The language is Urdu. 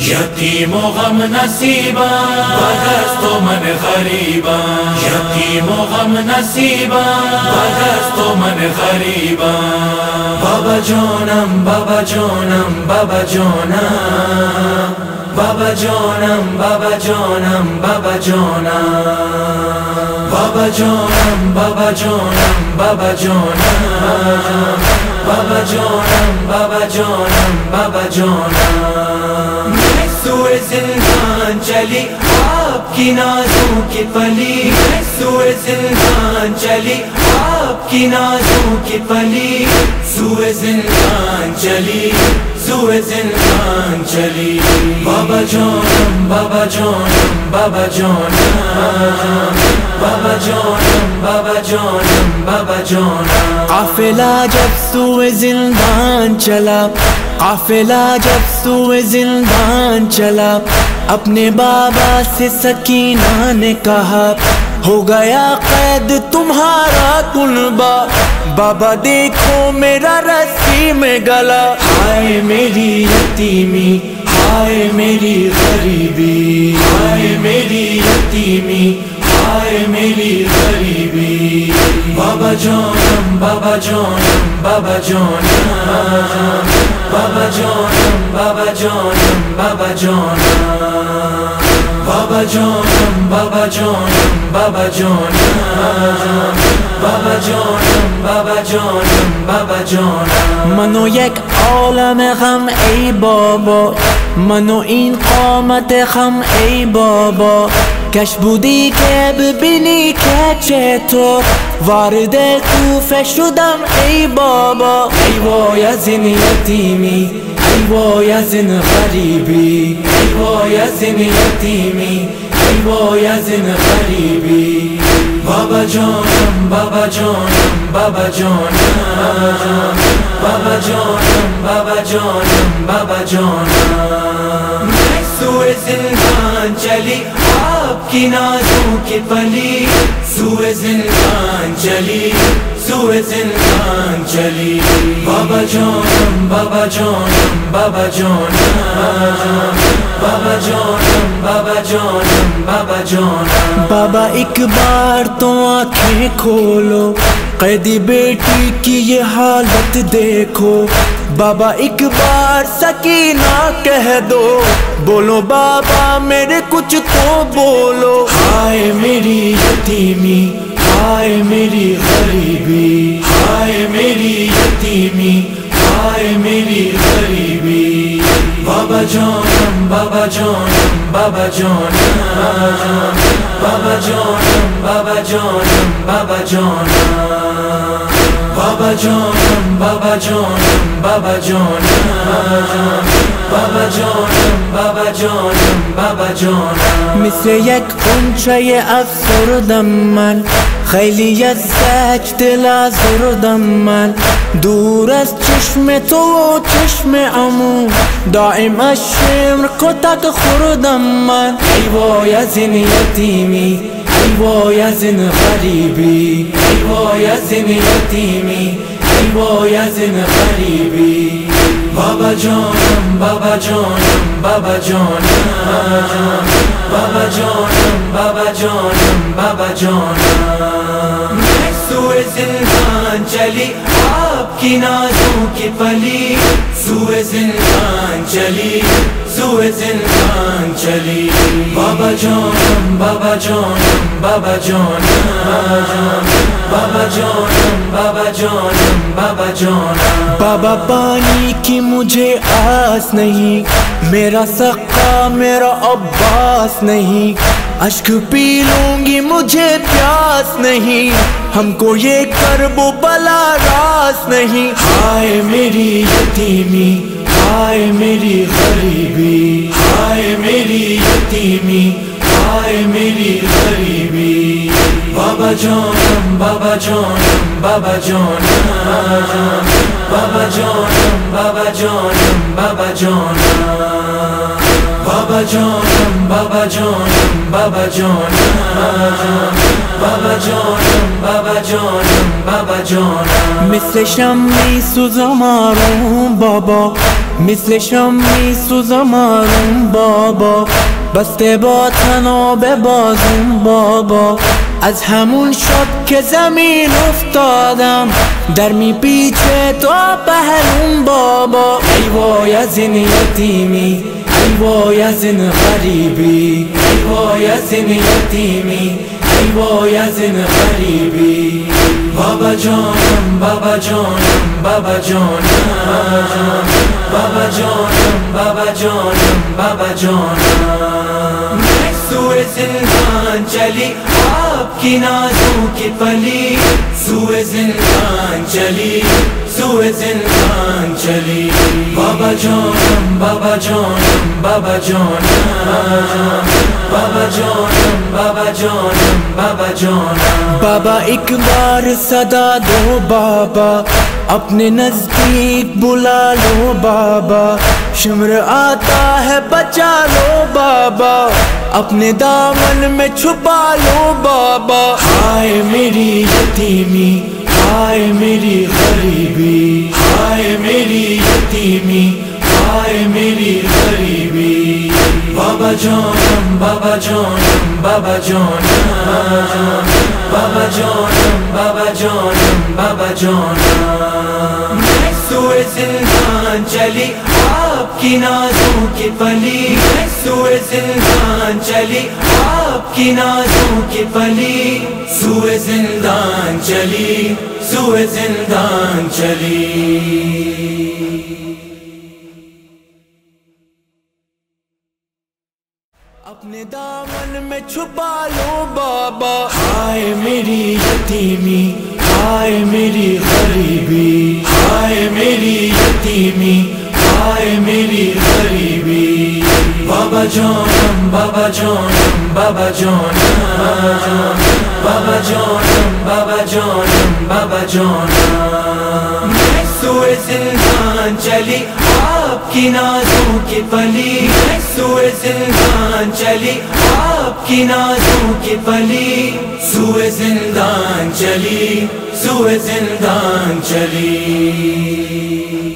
یتیم و غم نصیبا بدست و من غریبا یتیم و غم نصیبا بدست و من غریبا بابا جانم بابا جانم بابا جانم. بابا جانم بابا جانم بابا جانم. بابا جانم بابا جانم بابا جانم. بابا جانم بابا جانم بابا جانم. سوئے زندان چلی آپ کی نازوں کی پلی سوئے زندان چلی کی نازوں کی پلی۔ سوئے زندان چلی سوئے زندان چلی۔ بابا جانم بابا جانم بابا جانم۔ بابا جانم بابا جانم بابا جانم۔ قافلہ جب سوئے زندان چلا، قافلہ جب سوئے زندان چلا، اپنے بابا سے سکینہ نے کہا ہو گیا قید تمہارا کنبا بابا دیکھو میرا رسی میں گلا۔ ہائے میری یتیمی، ہائے میری غریبی۔ ہائے میری یتیمی، ہائے میری غریبی۔ بابا جانم بابا جانم بابا جانم۔ بابا جانم بابا جانم بابا جانم۔ بابا جانم بابا جانم بابا جانم بابا جانم بابا جانم بابا جانم منو یک عالم غم ای بابا منو این قامت غم ای بابا کش بودی که ببینی که چطور وارد کوفه شدم ای بابا ای وای از این یتیمی ای وای از این غریبی ای وای از این یتیمی ای غریبی. بابا جانم بابا جانم بابا جانم. بابا جانم بابا جانم بابا جانم. سوئے زندان چلی آپ کی نازوں کی پلی. سوئے زندان چلی سوئے زندان چلی بابا جانم بابا جانم بابا جانم بابا جانم بابا جانم بابا جانم بابا ایک بار تو آنکھیں کھولو قیدی بیٹی کی یہ حالت دیکھو بابا ایک بار سکینہ کہہ دو بولو بابا میرے کچھ تو بولو ہائے میری یتیمی ہائے میری غریبی ہائے میری یتیمی ہائے میری غریبی۔ بابا جانم بابا جانم بابا جانم۔ بابا جانم بابا جانم بابا جانم۔ بابا جانم بابا جانم بابا جانم بابا جانم بابا جانم بابا جانم مثل یک قنچه افسردم من خیلی از سج دل ازردم من دور از چشم تو و چشم امو دائم از شمر کتک خوردم من ای وای از این یتیمی ای وای از این غریبی ای وای از یتیمی ای وای غریبی بابا جانم بابا جانم بابا جانم بابا جانم بابا جانم بابا جانم سوئے زندان چلی آپ کی نازوں کی پلی سوئے زندان چلی سوئے زندان چلی۔ بابا جانم بابا جانم بابا جانم۔ بابا جانم بابا جانم بابا جانم۔ بابا پانی کی مجھے آس نہیں، میرا سقا، میرا عباس نہیں۔ اشک پی لوں گی مجھے پیاس نہیں۔ ہم کو یہ کرب و بلا راس نہیں۔ ہائے میری یتیمی ہائے میری غریبی۔ ہائے میری یتیمی ہائے میری غریبی۔ بابا جانم بابا جانم بابا جانم۔ بابا جانم بابا جانم بابا جانم۔ بابا جانم بابا جانم بابا جانم بابا جانم بابا جانم بابا جانم مثل شمی سوزم آروم بابا مثل شمی سوزم بابا بسته با تناب بازم بابا از همون شد که زمین افتادم در می پیچه تو پهلون بابا ای وای از این یتیمی ای وای از این غریبی ای وای از این یتیمی ای وای غریبی بابا جانم بابا جانم بابا جانم بابا جانم بابا جانم بابا جانم سوئے زندان چلی آپ کی نازوں کی پلی. سوئے زندان چلی. سوئے زندان چلی. بابا جانم بابا جانم بابا جانم. بابا جانم بابا جانم بابا جانم. بابا ایک بار صدا دو بابا. اپنے نزدیک بلا لو بابا. شمر آتا ہے، بچا لو بابا. اپنے دامن میں چھپا لو بابا۔ ہائے میری یتیمی ہائے میری غریبی۔ ہائے میری یتیمی ہائے میری غریبی۔ بابا جانم بابا جانم بابا جانم۔ بابا جانم بابا جانم بابا جانم۔ سوئے زندان چلی، آپ کی نازوں کی پلی۔ سوئے زندان چلی، آپ کی نازوں کی پلی۔ سوئے زندان چلی سوئے زندان چلی۔ اپنے دامن میں چھپا لو بابا۔ ہائے میری یتیمی ہائے میری غریبی۔ ہائے میری یتیمی ہائے میری غریبی۔ بابا جانم بابا جانم بابا جانم۔ بابا جانم بابا جانم بابا جانم۔ سوئے زندان چلی، آپ کی نازوں کی پلی۔ سوئے زندان چلی، آپ کی نازوں کی پلی۔ سوئے زندان چلی۔ سوئے زندان چلی۔